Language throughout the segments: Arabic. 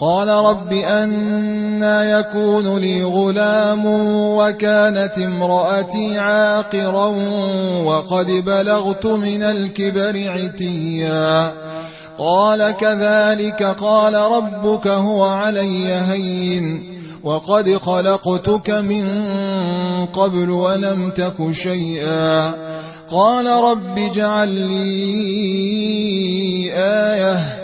قال رب أنا يكون لي غلام وكانت امرأتي عاقرا وقد بلغت من الكبر عتيا. قال كذلك قال ربك هو علي هين. وقد خلقتك من قبل ولم تك شيئا. قال رب اجعل لي آية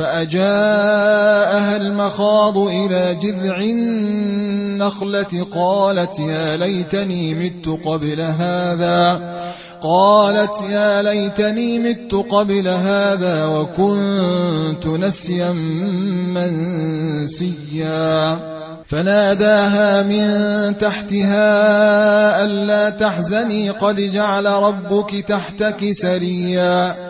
فأجاءها المخاض إلى جذع النخلة قالت يا ليتني مت قبل هذا قالت يا ليتني مت قبل هذا وكنت نسيا منسيا فناداها من تحتها ألا تحزني قد جعل ربك تحتك سريا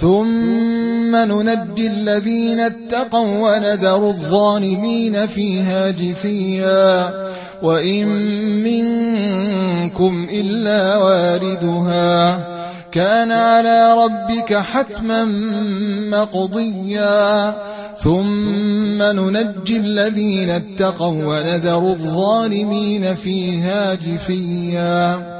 ثم ننجي الذين اتقوا ونذر الظالمين فيها جثيا. وإن منكم إلا واردها. كان على ربك حتما مقضيا. ثم ننجي الذين اتقوا ونذر الظالمين فيها جثيا.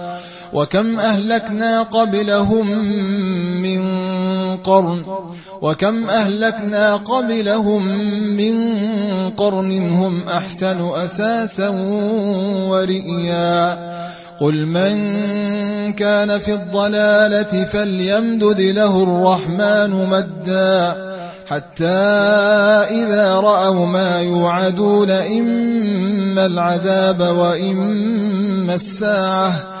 وكم أهلكنا قبلهم من قرن وكم أهلكنا قبلهم من قرن هم أحسن أساسا ورئيا. قل من كان في الضلالة فليمدد له الرحمن مدا. حتى إذا رأوا ما يوعدون إما العذاب وإما الساعة.